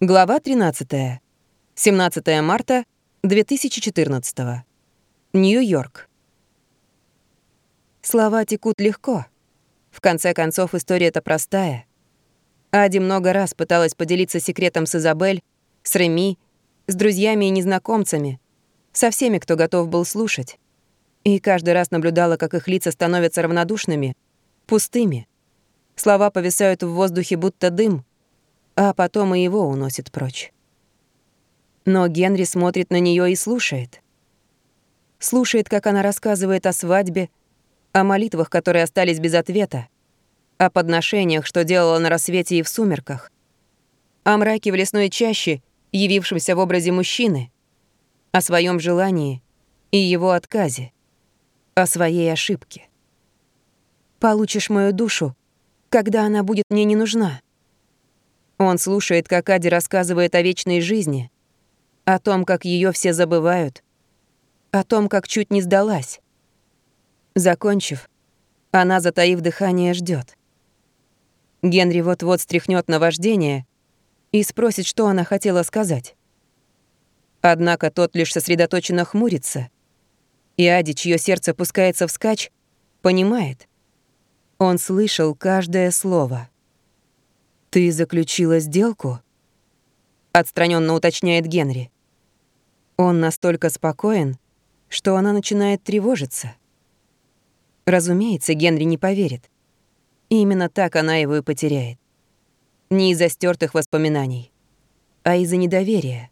Глава 13. 17 марта 2014. Нью-Йорк. Слова текут легко. В конце концов, история-то простая. Ади много раз пыталась поделиться секретом с Изабель, с Реми, с друзьями и незнакомцами, со всеми, кто готов был слушать. И каждый раз наблюдала, как их лица становятся равнодушными, пустыми. Слова повисают в воздухе, будто дым — а потом и его уносит прочь. Но Генри смотрит на нее и слушает. Слушает, как она рассказывает о свадьбе, о молитвах, которые остались без ответа, о подношениях, что делала на рассвете и в сумерках, о мраке в лесной чаще, явившемся в образе мужчины, о своем желании и его отказе, о своей ошибке. «Получишь мою душу, когда она будет мне не нужна», он слушает, как Ади рассказывает о вечной жизни, о том, как ее все забывают, о том, как чуть не сдалась. Закончив, она, затаив дыхание, ждет. Генри вот-вот стряхнет на вождение и спросит, что она хотела сказать. Однако тот лишь сосредоточенно хмурится, и Ади, чье сердце пускается вскачь, понимает. Он слышал каждое слово. «Ты заключила сделку?» — отстраненно уточняет Генри. Он настолько спокоен, что она начинает тревожиться. Разумеется, Генри не поверит. именно так она его и потеряет. Не из-за стертых воспоминаний, а из-за недоверия.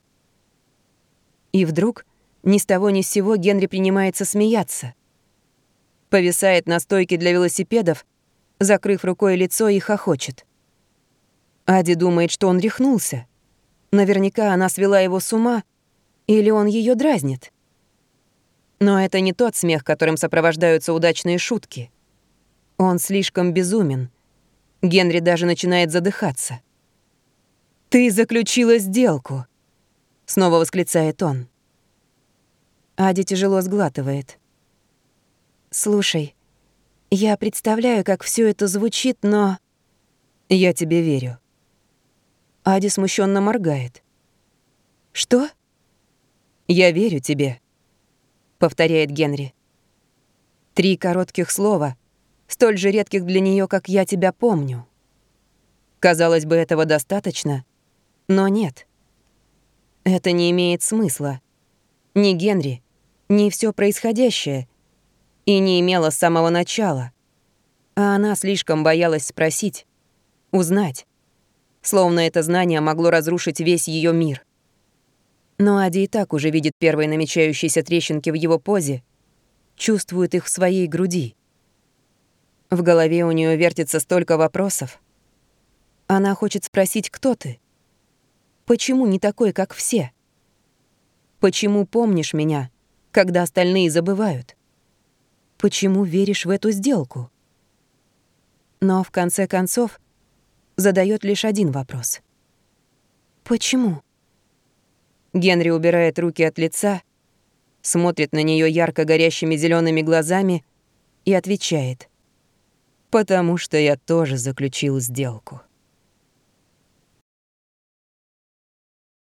И вдруг, ни с того ни с сего, Генри принимается смеяться. Повисает на стойке для велосипедов, закрыв рукой лицо и хохочет. Ади думает, что он рехнулся. Наверняка она свела его с ума, или он ее дразнит. Но это не тот смех, которым сопровождаются удачные шутки. Он слишком безумен. Генри даже начинает задыхаться. «Ты заключила сделку!» — снова восклицает он. Ади тяжело сглатывает. «Слушай, я представляю, как все это звучит, но...» «Я тебе верю», Ади смущенно моргает. «Что?» «Я верю тебе», — повторяет Генри. Три коротких слова, столь же редких для нее, как «я тебя помню». Казалось бы, этого достаточно, но нет. Это не имеет смысла. Ни Генри, ни все происходящее. И не имело с самого начала. А она слишком боялась спросить, узнать словно это знание могло разрушить весь ее мир. Но Ади и так уже видит первые намечающиеся трещинки в его позе, чувствует их в своей груди. В голове у нее вертится столько вопросов. Она хочет спросить, кто ты? Почему не такой, как все? Почему помнишь меня, когда остальные забывают? Почему веришь в эту сделку? Но в конце концов задает лишь один вопрос. «Почему?» Генри убирает руки от лица, смотрит на нее ярко горящими зелеными глазами и отвечает. «Потому что я тоже заключил сделку».